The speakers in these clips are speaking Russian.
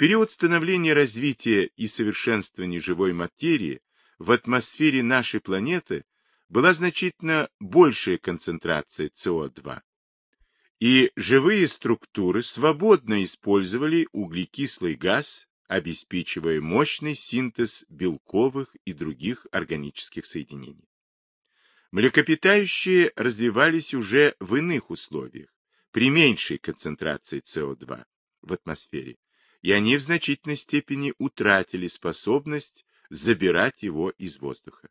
период становления развития и совершенствования живой материи в атмосфере нашей планеты была значительно большая концентрация СО2. И живые структуры свободно использовали углекислый газ, обеспечивая мощный синтез белковых и других органических соединений. Млекопитающие развивались уже в иных условиях, при меньшей концентрации СО2 в атмосфере, и они в значительной степени утратили способность забирать его из воздуха.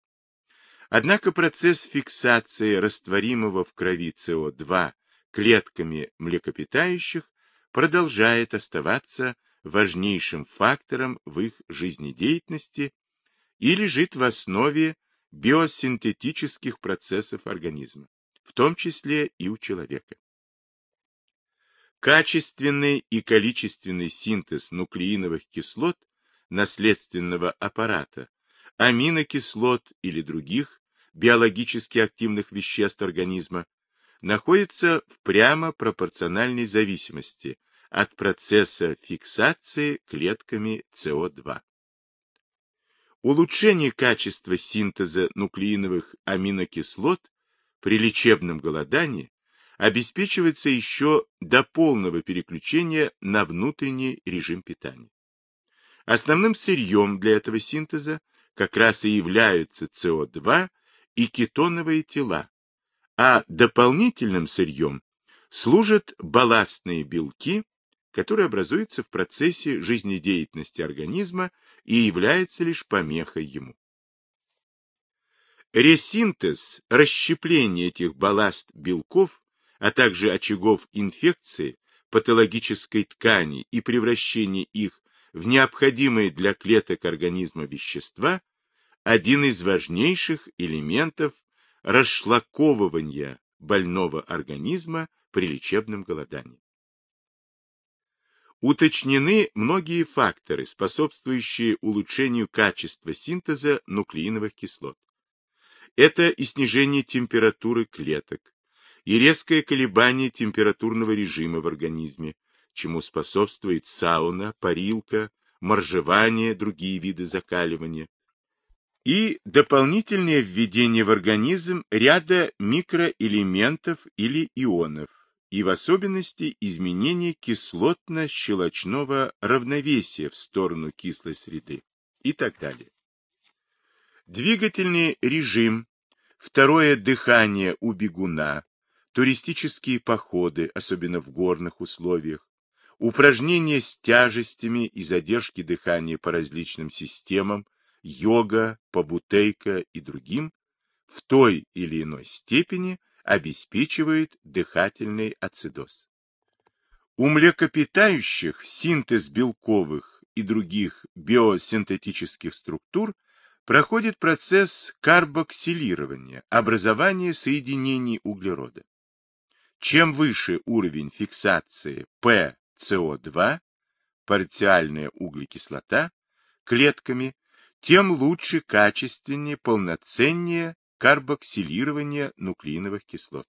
Однако процесс фиксации растворимого в крови СО2 клетками млекопитающих продолжает оставаться важнейшим фактором в их жизнедеятельности и лежит в основе биосинтетических процессов организма, в том числе и у человека. Качественный и количественный синтез нуклеиновых кислот наследственного аппарата, аминокислот или других биологически активных веществ организма находится в прямо пропорциональной зависимости от процесса фиксации клетками СО2. Улучшение качества синтеза нуклеиновых аминокислот при лечебном голодании обеспечивается еще до полного переключения на внутренний режим питания. Основным сырьем для этого синтеза как раз и являются СО2 и кетоновые тела, а дополнительным сырьем служат балластные белки, которые образуются в процессе жизнедеятельности организма и являются лишь помехой ему. Ресинтез, расщепление этих балласт белков, а также очагов инфекции, патологической ткани и превращение их в необходимые для клеток организма вещества, один из важнейших элементов расшлаковывания больного организма при лечебном голодании. Уточнены многие факторы, способствующие улучшению качества синтеза нуклеиновых кислот. Это и снижение температуры клеток, и резкое колебание температурного режима в организме, чему способствует сауна, парилка, моржевание, другие виды закаливания, и дополнительное введение в организм ряда микроэлементов или ионов, и в особенности изменение кислотно-щелочного равновесия в сторону кислой среды и так далее. Двигательный режим, второе дыхание у бегуна, туристические походы, особенно в горных условиях, упражнения с тяжестями и задержки дыхания по различным системам, йога, побутейка и другим, в той или иной степени обеспечивает дыхательный ацидоз. У млекопитающих синтез белковых и других биосинтетических структур проходит процесс карбоксилирования, образования соединений углерода. Чем выше уровень фиксации PCO2, парциальная углекислота, клетками, тем лучше, качественнее, полноценнее карбоксилирование нуклеиновых кислот.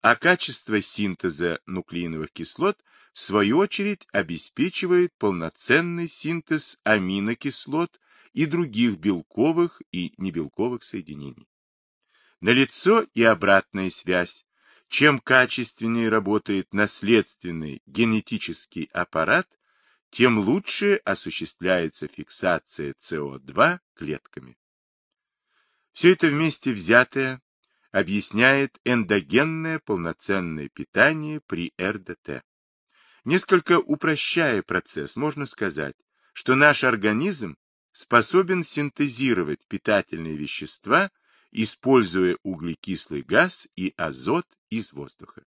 А качество синтеза нуклеиновых кислот, в свою очередь, обеспечивает полноценный синтез аминокислот и других белковых и небелковых соединений. Налицо и обратная связь. Чем качественнее работает наследственный генетический аппарат, тем лучше осуществляется фиксация СО2 клетками. Все это вместе взятое объясняет эндогенное полноценное питание при РДТ. Несколько упрощая процесс, можно сказать, что наш организм способен синтезировать питательные вещества, используя углекислый газ и азот из воздуха.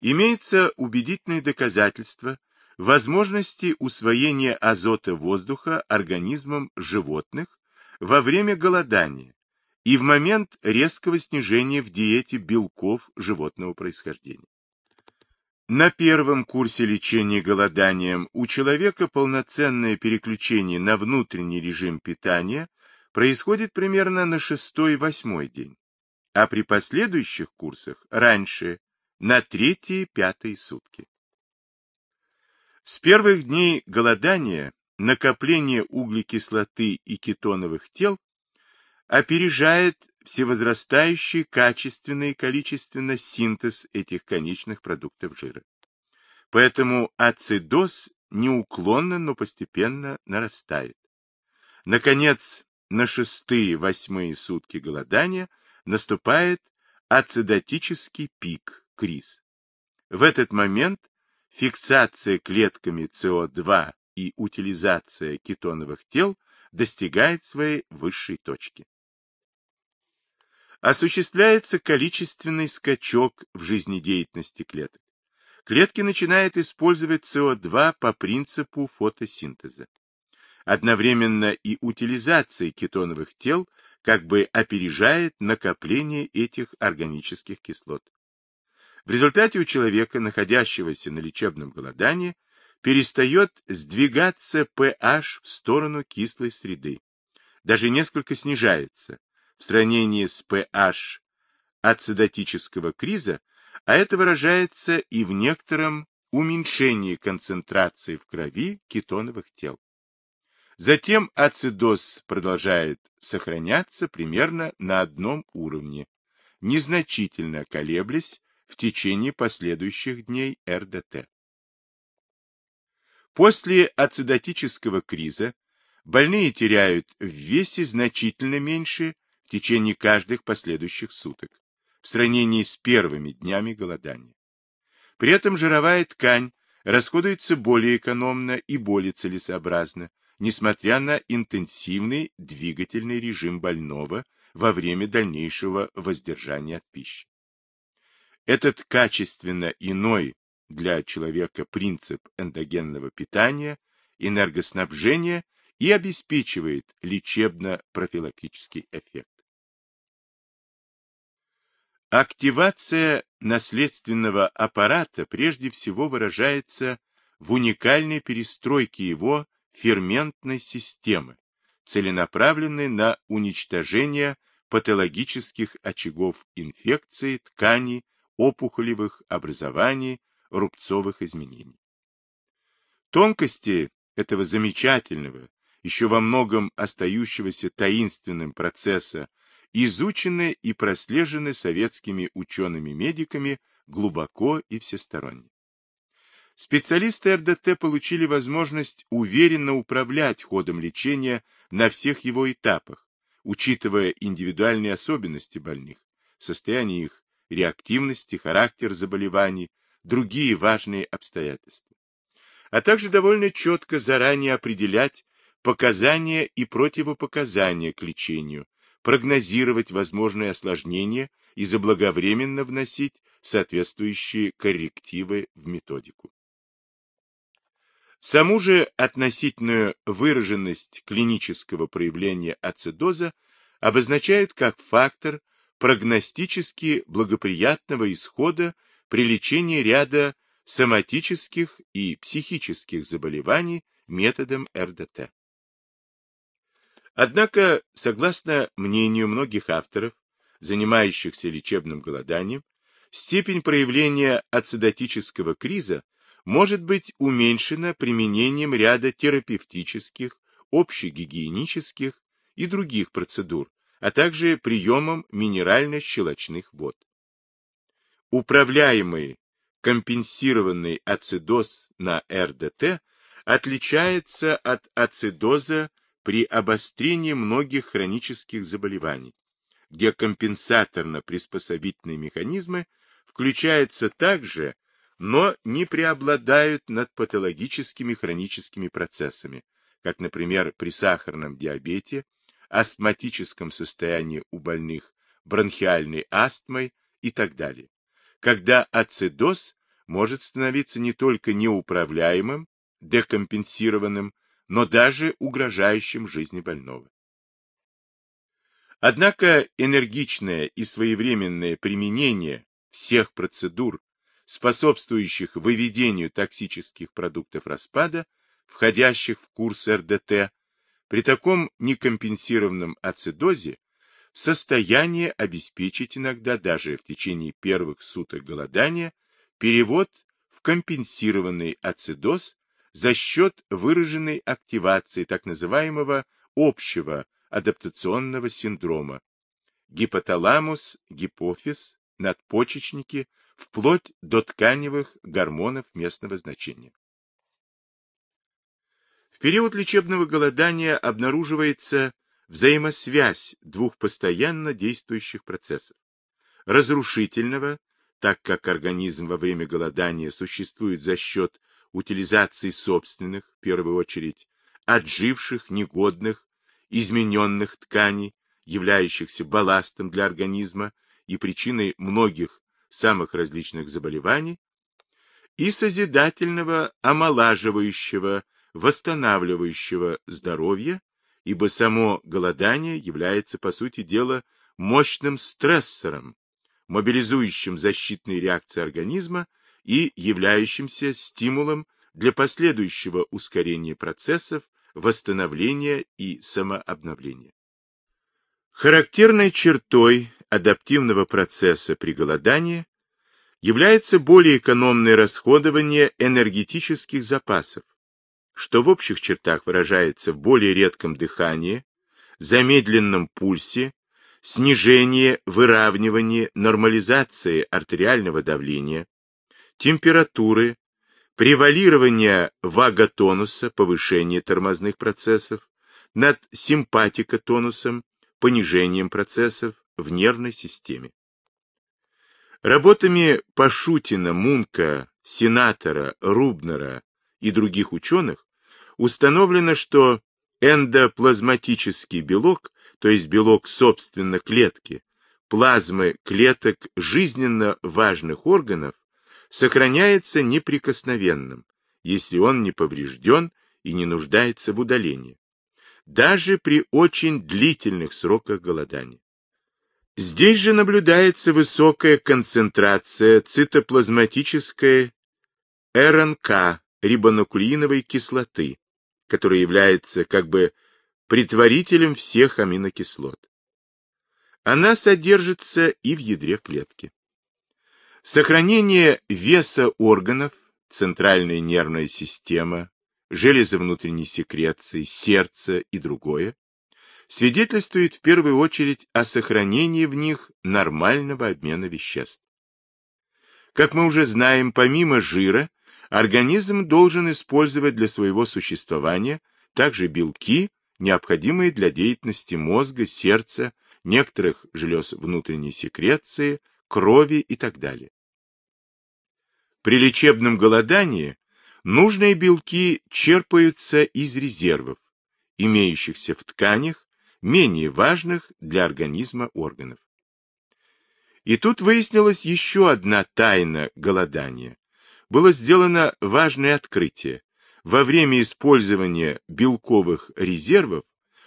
Имеется убедительное доказательство возможности усвоения азота воздуха организмом животных во время голодания и в момент резкого снижения в диете белков животного происхождения. На первом курсе лечения голоданием у человека полноценное переключение на внутренний режим питания происходит примерно на шестой-восьмой день, а при последующих курсах раньше, на третьи-пятые сутки. С первых дней голодания накопление углекислоты и кетоновых тел опережает всевозрастающий качественно и количественно синтез этих конечных продуктов жира. Поэтому ацидоз неуклонно, но постепенно нарастает. Наконец, на шестые-восьмые сутки голодания наступает ацидотический пик, криз. В этот момент фиксация клетками СО2 и утилизация кетоновых тел достигает своей высшей точки. Осуществляется количественный скачок в жизнедеятельности клеток. Клетки начинают использовать СО2 по принципу фотосинтеза. Одновременно и утилизация кетоновых тел как бы опережает накопление этих органических кислот. В результате у человека, находящегося на лечебном голодании, перестает сдвигаться pH в сторону кислой среды. Даже несколько снижается в сравнении с pH ацидотического криза, а это выражается и в некотором уменьшении концентрации в крови кетоновых тел. Затем ацидоз продолжает сохраняться примерно на одном уровне, незначительно колеблясь в течение последующих дней РДТ. После ацидотического криза больные теряют в весе значительно меньше в течение каждых последующих суток в сравнении с первыми днями голодания. При этом жировая ткань расходуется более экономно и более целесообразно, несмотря на интенсивный двигательный режим больного во время дальнейшего воздержания от пищи. Этот качественно иной для человека принцип эндогенного питания, энергоснабжения и обеспечивает лечебно-профилактический эффект. Активация наследственного аппарата прежде всего выражается в уникальной перестройке его ферментной системы, целенаправленной на уничтожение патологических очагов инфекции, тканей, опухолевых образований, рубцовых изменений. Тонкости этого замечательного, еще во многом остающегося таинственным процесса изучены и прослежены советскими учеными-медиками глубоко и всесторонне. Специалисты РДТ получили возможность уверенно управлять ходом лечения на всех его этапах, учитывая индивидуальные особенности больных, состояние их реактивности, характер заболеваний, другие важные обстоятельства. А также довольно четко заранее определять показания и противопоказания к лечению, прогнозировать возможные осложнения и заблаговременно вносить соответствующие коррективы в методику. Саму же относительную выраженность клинического проявления ацидоза обозначают как фактор прогностически благоприятного исхода при лечении ряда соматических и психических заболеваний методом РДТ. Однако, согласно мнению многих авторов, занимающихся лечебным голоданием, степень проявления ацидотического криза может быть уменьшена применением ряда терапевтических, общегигиенических и других процедур, а также приемом минерально-щелочных вод. Управляемый компенсированный ацидоз на РДТ отличается от ацидоза при обострении многих хронических заболеваний, где компенсаторно-приспособительные механизмы включаются также, но не преобладают над патологическими хроническими процессами, как, например, при сахарном диабете, астматическом состоянии у больных, бронхиальной астмой и так далее когда ацидоз может становиться не только неуправляемым, декомпенсированным, но даже угрожающим жизни больного. Однако энергичное и своевременное применение всех процедур, способствующих выведению токсических продуктов распада, входящих в курс РДТ, при таком некомпенсированном ацидозе в состоянии обеспечить иногда даже в течение первых суток голодания перевод в компенсированный ацидоз за счет выраженной активации так называемого общего адаптационного синдрома. Гипоталамус, гипофиз, надпочечники, вплоть до тканевых гормонов местного значения. В период лечебного голодания обнаруживается взаимосвязь двух постоянно действующих процессов. Разрушительного, так как организм во время голодания существует за счет утилизации собственных, в первую очередь, отживших, негодных, измененных тканей, являющихся балластом для организма и причиной многих самых различных заболеваний, и созидательного, омолаживающего, восстанавливающего здоровье, ибо само голодание является, по сути дела, мощным стрессором, мобилизующим защитные реакции организма и являющимся стимулом для последующего ускорения процессов восстановления и самообновления. Характерной чертой адаптивного процесса при голодании является более экономное расходование энергетических запасов, что в общих чертах выражается в более редком дыхании, замедленном пульсе, снижении, выравнивании, нормализации артериального давления, температуры, превалирования ваготонуса, повышения тормозных процессов, над симпатикотонусом, понижением процессов в нервной системе. Работами Пашутина, Мунка, Сенатора, Рубнера и других ученых установлено, что эндоплазматический белок, то есть белок собственно клетки, плазмы клеток жизненно важных органов, сохраняется неприкосновенным, если он не поврежден и не нуждается в удалении, даже при очень длительных сроках голодания. Здесь же наблюдается высокая концентрация цитоплазматической РНК рибонуклеиновой кислоты, который является как бы предварителем всех аминокислот. Она содержится и в ядре клетки. Сохранение веса органов, центральная нервная система, железы внутренней секреции, сердце и другое, свидетельствует в первую очередь о сохранении в них нормального обмена веществ. Как мы уже знаем, помимо жира, Организм должен использовать для своего существования также белки, необходимые для деятельности мозга, сердца, некоторых желез внутренней секреции, крови и так далее. При лечебном голодании нужные белки черпаются из резервов, имеющихся в тканях, менее важных для организма органов. И тут выяснилась еще одна тайна голодания, было сделано важное открытие. Во время использования белковых резервов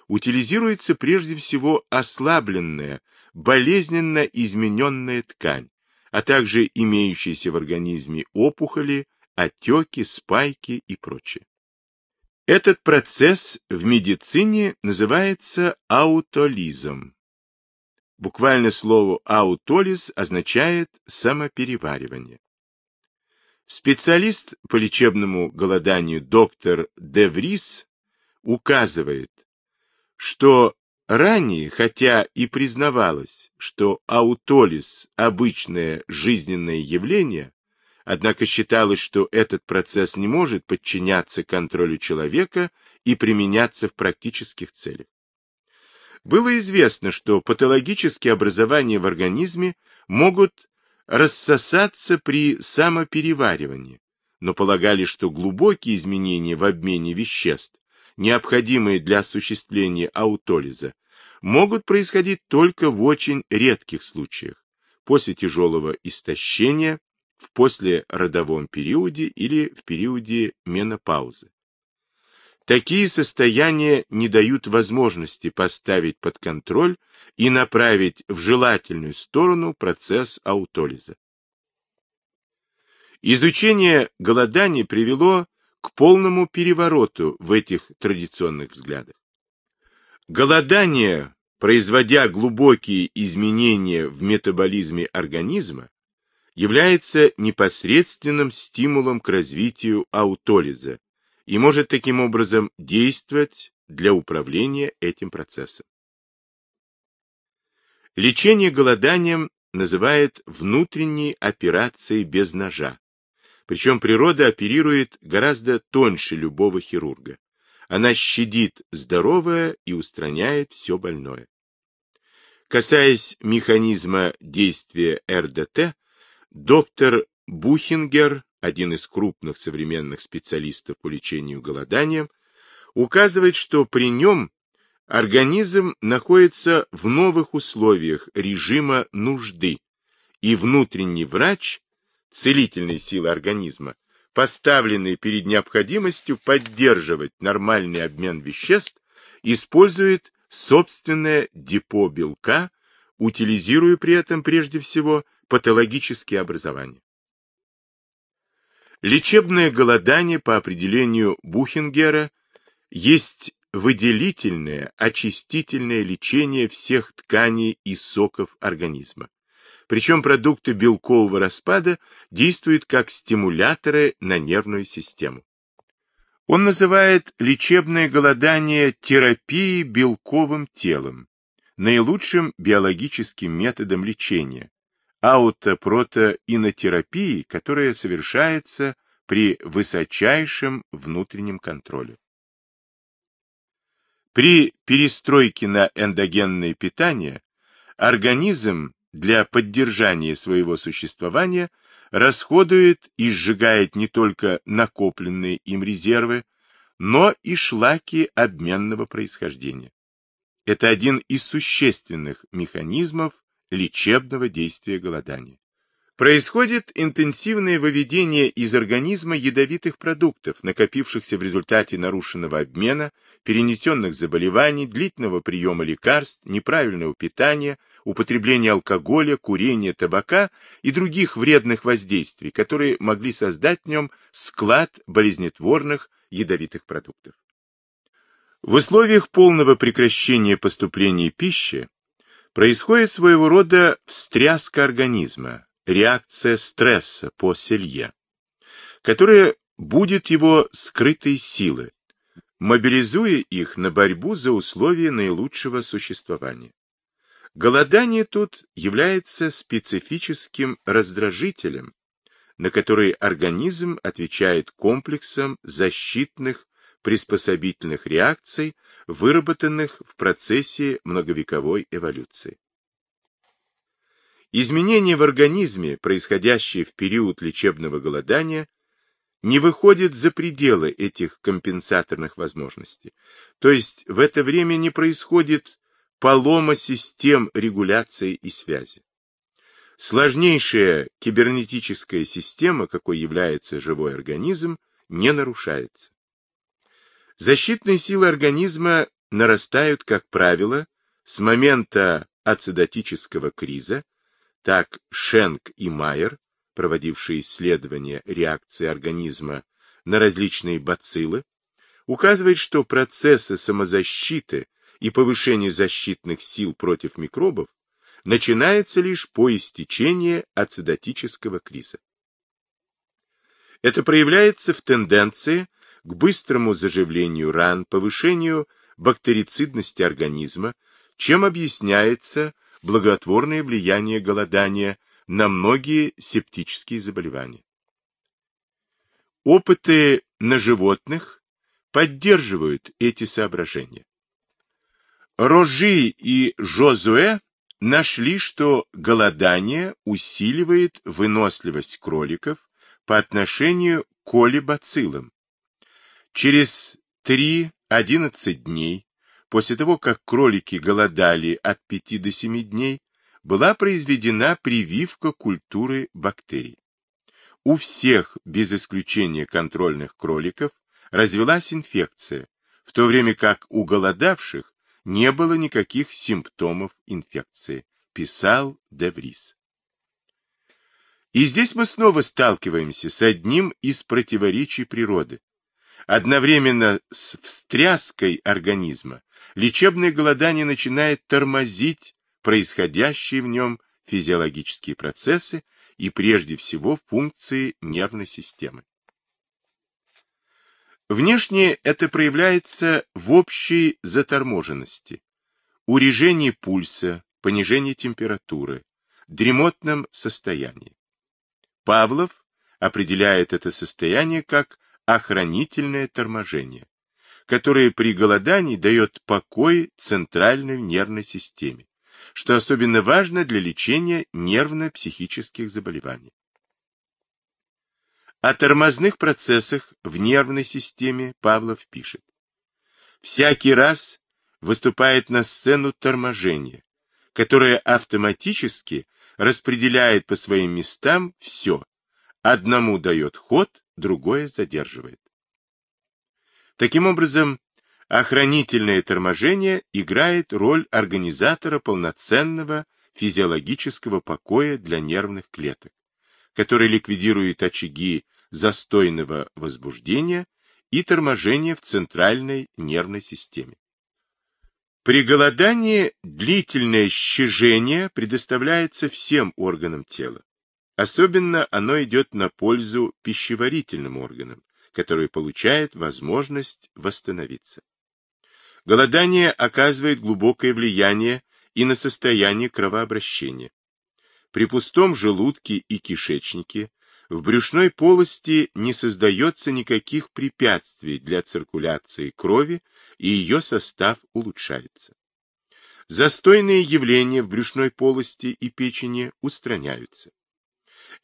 утилизируется прежде всего ослабленная, болезненно измененная ткань, а также имеющиеся в организме опухоли, отеки, спайки и прочее. Этот процесс в медицине называется аутолизом. Буквально слово аутолиз означает самопереваривание. Специалист по лечебному голоданию доктор Деврис указывает, что ранее, хотя и признавалось, что аутолиз – обычное жизненное явление, однако считалось, что этот процесс не может подчиняться контролю человека и применяться в практических целях. Было известно, что патологические образования в организме могут рассосаться при самопереваривании, но полагали, что глубокие изменения в обмене веществ, необходимые для осуществления аутолиза, могут происходить только в очень редких случаях, после тяжелого истощения, в послеродовом периоде или в периоде менопаузы. Такие состояния не дают возможности поставить под контроль и направить в желательную сторону процесс аутолиза. Изучение голодания привело к полному перевороту в этих традиционных взглядах. Голодание, производя глубокие изменения в метаболизме организма, является непосредственным стимулом к развитию аутолиза, и может таким образом действовать для управления этим процессом. Лечение голоданием называют внутренней операцией без ножа. Причем природа оперирует гораздо тоньше любого хирурга. Она щадит здоровое и устраняет все больное. Касаясь механизма действия РДТ, доктор Бухингер, один из крупных современных специалистов по лечению голоданием, указывает, что при нем организм находится в новых условиях режима нужды, и внутренний врач, целительной силы организма, поставленный перед необходимостью поддерживать нормальный обмен веществ, использует собственное депо белка, утилизируя при этом прежде всего патологические образования. Лечебное голодание по определению Бухингера есть выделительное, очистительное лечение всех тканей и соков организма. Причем продукты белкового распада действуют как стимуляторы на нервную систему. Он называет лечебное голодание терапией белковым телом, наилучшим биологическим методом лечения, аутопротеинотерапией, которая совершается при высочайшем внутреннем контроле. При перестройке на эндогенное питание организм для поддержания своего существования расходует и сжигает не только накопленные им резервы, но и шлаки обменного происхождения. Это один из существенных механизмов лечебного действия голодания. Происходит интенсивное выведение из организма ядовитых продуктов, накопившихся в результате нарушенного обмена, перенесенных заболеваний, длительного приема лекарств, неправильного питания, употребления алкоголя, курения, табака и других вредных воздействий, которые могли создать в нем склад болезнетворных ядовитых продуктов. В условиях полного прекращения поступления пищи происходит своего рода встряска организма, реакция стресса по Селье, которая будет его скрытой силы, мобилизуя их на борьбу за условия наилучшего существования. Голодание тут является специфическим раздражителем, на который организм отвечает комплексом защитных приспособительных реакций, выработанных в процессе многовековой эволюции. Изменения в организме, происходящие в период лечебного голодания, не выходят за пределы этих компенсаторных возможностей. То есть в это время не происходит полома систем регуляции и связи. Сложнейшая кибернетическая система, какой является живой организм, не нарушается. Защитные силы организма нарастают, как правило, с момента ацидотического криза, так Шенк и Майер, проводившие исследования реакции организма на различные бациллы, указывают, что процессы самозащиты и повышения защитных сил против микробов начинаются лишь по истечении ацидотического криза. Это проявляется в тенденции к быстрому заживлению ран, повышению бактерицидности организма, чем объясняется благотворное влияние голодания на многие септические заболевания. Опыты на животных поддерживают эти соображения. Рожи и Жозуэ нашли, что голодание усиливает выносливость кроликов по отношению к колебациллам. Через 3-11 дней После того, как кролики голодали от 5 до 7 дней, была произведена прививка культуры бактерий. У всех, без исключения контрольных кроликов, развелась инфекция, в то время как у голодавших не было никаких симптомов инфекции, писал Деврис. И здесь мы снова сталкиваемся с одним из противоречий природы. Одновременно с встряской организма лечебное голодание начинает тормозить происходящие в нем физиологические процессы и прежде всего функции нервной системы. Внешне это проявляется в общей заторможенности, урежении пульса, понижении температуры, дремотном состоянии. Павлов определяет это состояние как охранительное торможение, которое при голодании дает покой центральной нервной системе, что особенно важно для лечения нервно-психических заболеваний. О тормозных процессах в нервной системе Павлов пишет. Всякий раз выступает на сцену торможение, которое автоматически распределяет по своим местам все. Одному дает ход, другое задерживает. Таким образом, охранительное торможение играет роль организатора полноценного физиологического покоя для нервных клеток, который ликвидирует очаги застойного возбуждения и торможения в центральной нервной системе. При голодании длительное щежение предоставляется всем органам тела. Особенно оно идет на пользу пищеварительным органам, которые получают возможность восстановиться. Голодание оказывает глубокое влияние и на состояние кровообращения. При пустом желудке и кишечнике в брюшной полости не создается никаких препятствий для циркуляции крови, и ее состав улучшается. Застойные явления в брюшной полости и печени устраняются.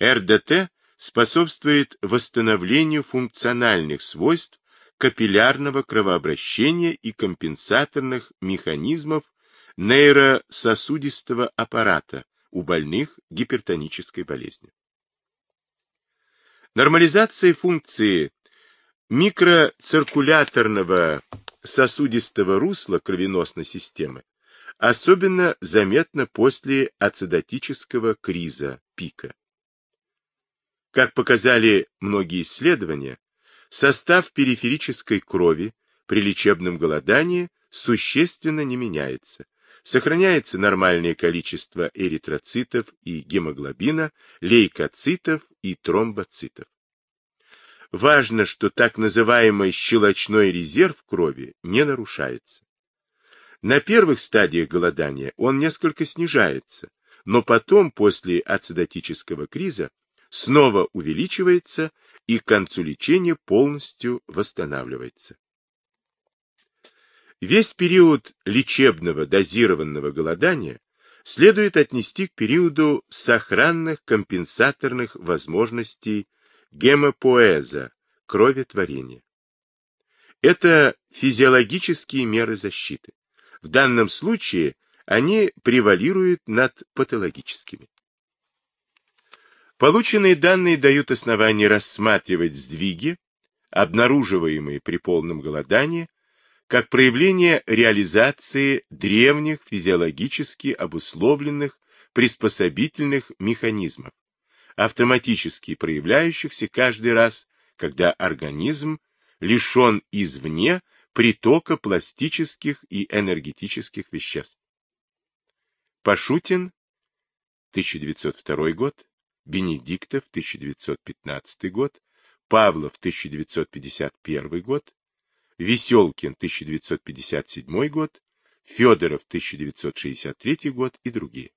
РДТ способствует восстановлению функциональных свойств капиллярного кровообращения и компенсаторных механизмов нейрососудистого аппарата у больных гипертонической болезнью. Нормализация функции микроциркуляторного сосудистого русла кровеносной системы особенно заметна после ацидотического криза пика. Как показали многие исследования, состав периферической крови при лечебном голодании существенно не меняется, сохраняется нормальное количество эритроцитов и гемоглобина, лейкоцитов и тромбоцитов. Важно, что так называемый щелочной резерв крови не нарушается. На первых стадиях голодания он несколько снижается, но потом, после ацидотического криза, снова увеличивается и к концу лечения полностью восстанавливается. Весь период лечебного дозированного голодания следует отнести к периоду сохранных компенсаторных возможностей гемопоэза, кроветворения. Это физиологические меры защиты. В данном случае они превалируют над патологическими. Полученные данные дают основание рассматривать сдвиги, обнаруживаемые при полном голодании, как проявление реализации древних физиологически обусловленных приспособительных механизмов, автоматически проявляющихся каждый раз, когда организм лишен извне притока пластических и энергетических веществ. Пашутин, 1902 год, Бенедиктов, 1915 год, Павлов, 1951 год, Веселкин, 1957 год, Федоров, 1963 год и другие.